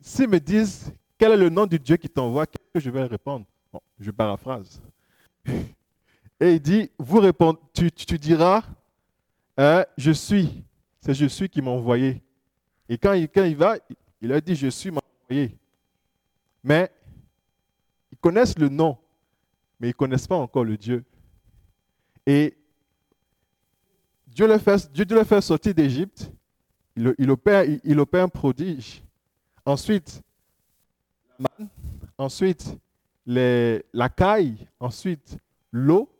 S'ils me disent quel est le nom du Dieu qui t'envoie, qu'est-ce que je vais répondre? Je paraphrase. <laughs> Et il dit, vous répondez, tu, diras, hein, je suis, c'est je suis qui m'a envoyé. Et quand il, va, il a dit, je suis m'a envoyé. Mais ils connaissent le nom, mais ils ne connaissent pas encore le Dieu. Et Dieu le fait, Dieu, le fait sortir d'Égypte, il, opère, un prodige. Ensuite, ensuite les, la caille, ensuite l'eau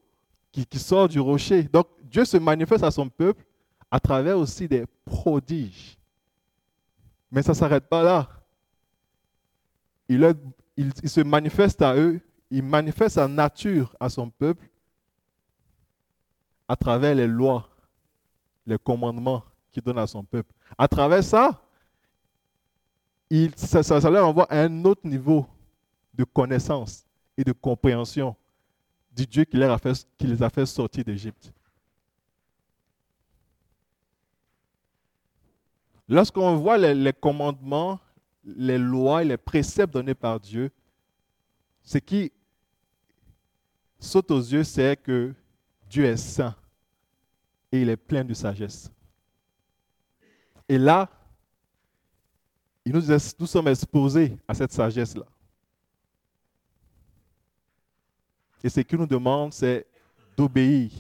qui sort du rocher. Donc Dieu se manifeste à son peuple à travers aussi des prodiges. Mais ça ne s'arrête pas là. Il, se manifeste à eux, il manifeste sa nature à son peuple à travers les lois, les commandements qu'il donne à son peuple. À travers ça, ça, leur envoie un autre niveau de connaissance et de compréhension du Dieu qui, leur a fait, qui les a fait sortir d'Égypte. Lorsqu'on voit les, commandements, les lois et les préceptes donnés par Dieu, ce qui saute aux yeux, c'est que Dieu est saint et il est plein de sagesse. Et là, nous, nous sommes exposés à cette sagesse-là. Et ce qu'il nous demande, c'est d'obéir.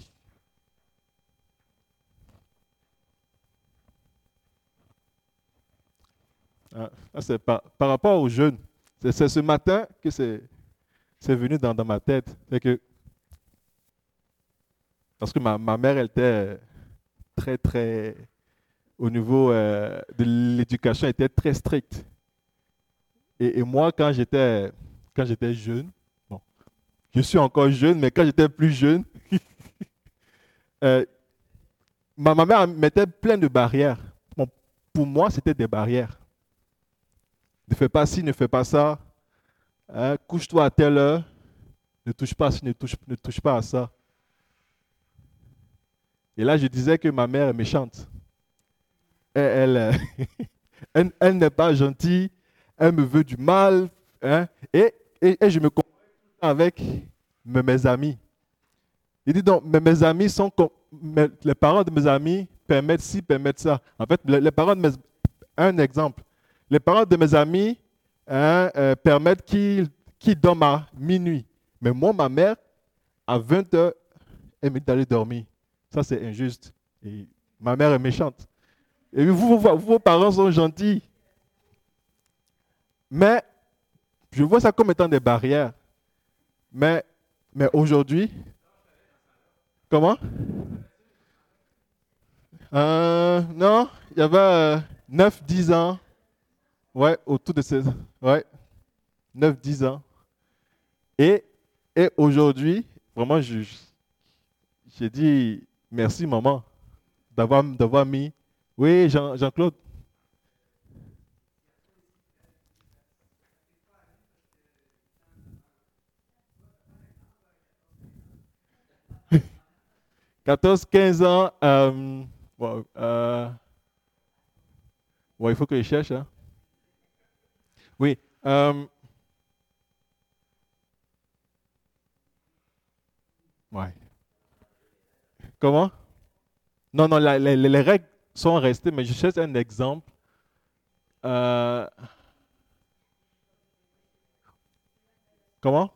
Ah, c'est par, rapport aux jeunes. C'est ce matin que c'est venu dans, ma tête. C'est que, parce que ma, mère, elle était très, très, au niveau euh, de l'éducation, elle était très stricte. Et, moi, quand j'étais jeune, je suis encore jeune, mais quand j'étais plus jeune, <laughs> euh, ma, mère mettait plein de barrières. pour moi, c'était des barrières. Ne fais pas ci, ne fais pas ça. Hein, couche-toi à telle heure. Ne touche pas ne touche, ne touche pas à ça. Et là, je disais que ma mère est méchante. Elle, <laughs> elle, elle, n'est pas gentille. Elle me veut du mal. Hein, et, je me avec mes amis. Il dit donc, mes amis sont les parents de mes amis permettent ci, permettent ça. En fait, les, parents de mes, un exemple, les parents de mes amis hein, euh, permettent qu'ils dorment à minuit. Mais moi, ma mère, à 20 heures, elle me dit d'aller dormir. Ça, c'est injuste. Et ma mère est méchante. Et vous, vos parents sont gentils. Mais je vois ça comme étant des barrières. Mais, mais aujourd'hui, comment? Euh, Non, il y avait 9-10 euh, ans. Ouais, autour de ces. Ouais, 9-10 ans. Et, et aujourd'hui, vraiment, j'ai dit merci, maman, d'avoir mis. Oui, Jean-Claude. <laughs> 14, 15 ans. Euh, euh, il faut que je cherche. Hein. Oui. Euh, ouais. Comment? Non, non, les, règles sont restées, mais je cherche un exemple. comment?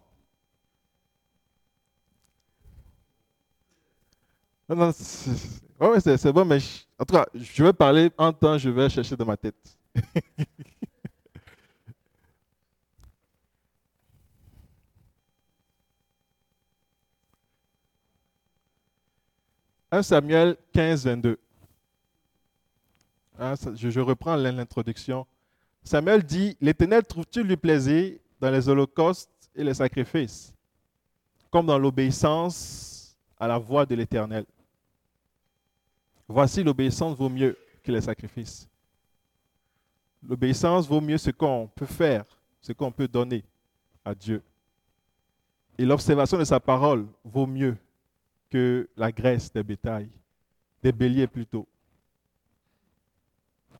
Non, c'est bon, mais en tout cas, je vais parler en temps, je vais chercher dans ma tête. <laughs> « 1 Samuel 15, 22. Ah, je, je reprends l'introduction. Samuel dit, L'Éternel trouve-t-il du plaisir dans les holocaustes et les sacrifices, comme dans l'obéissance à la voix de l'Éternel? Voici l'obéissance vaut mieux que les sacrifices. L'obéissance vaut mieux ce qu'on peut faire, ce qu'on peut donner à Dieu. Et l'observation de sa parole vaut mieux que la graisse des bétails, des béliers plutôt.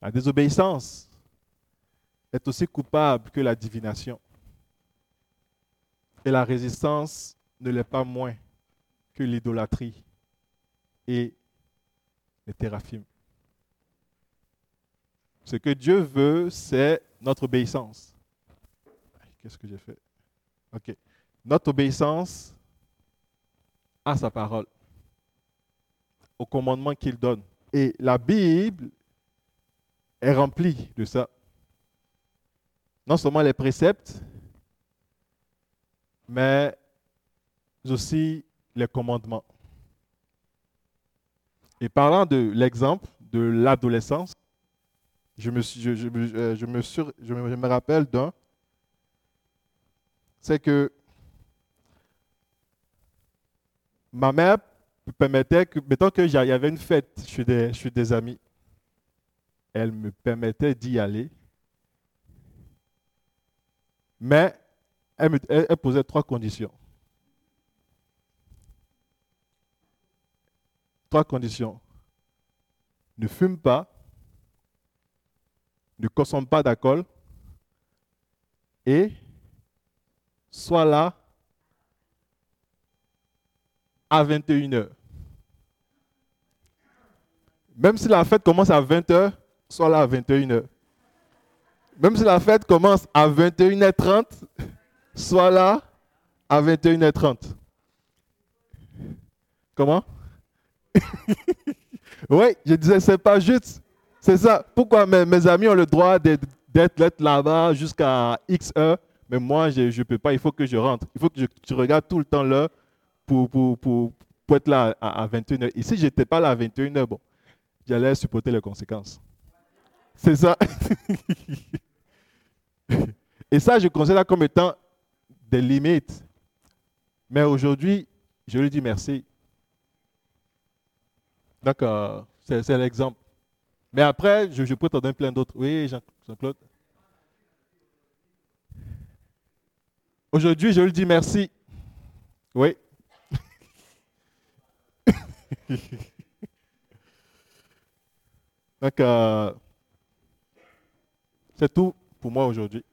La désobéissance est aussi coupable que la divination. Et la résistance ne l'est pas moins que l'idolâtrie et les théraphim. Ce que Dieu veut, c'est notre obéissance. Qu'est-ce que j'ai fait? OK. Notre obéissance à sa parole, au commandement qu'il donne. Et la Bible est remplie de ça. Non seulement les préceptes, mais aussi les commandements. Et parlant de l'exemple de l'adolescence, je me, euh, je, me, je me rappelle d'un, c'est que ma mère permettait que, mettons qu'il y avait une fête chez des, amis, elle me permettait d'y aller. Mais elle, elle posait trois conditions. Trois conditions. Ne fume pas, ne consomme pas d'alcool et sois là à 21h. Même si la fête commence à 20h, sois là à 21h. Même si la fête commence à 21h30, sois là à 21h30. Comment? <laughs> Oui, je disais, c'est pas juste. C'est ça. Pourquoi mes, amis ont le droit d'être là-bas jusqu'à X heures, mais moi, je ne peux pas. Il faut que je rentre. Il faut que je, regarde tout le temps l'heure pour, pour, pour, être là à, 21h. Et si je n'étais pas là à 21h, bon, j'allais supporter les conséquences. C'est ça. <laughs> Et ça, je considère comme étant des limites. Mais aujourd'hui, je lui dis merci. D'accord, c'est l'exemple. Mais après, je, peux t'en donner plein d'autres. Oui, Jean-Claude. Aujourd'hui, je lui dis merci. Oui. <laughs> Donc, c'est tout pour moi aujourd'hui.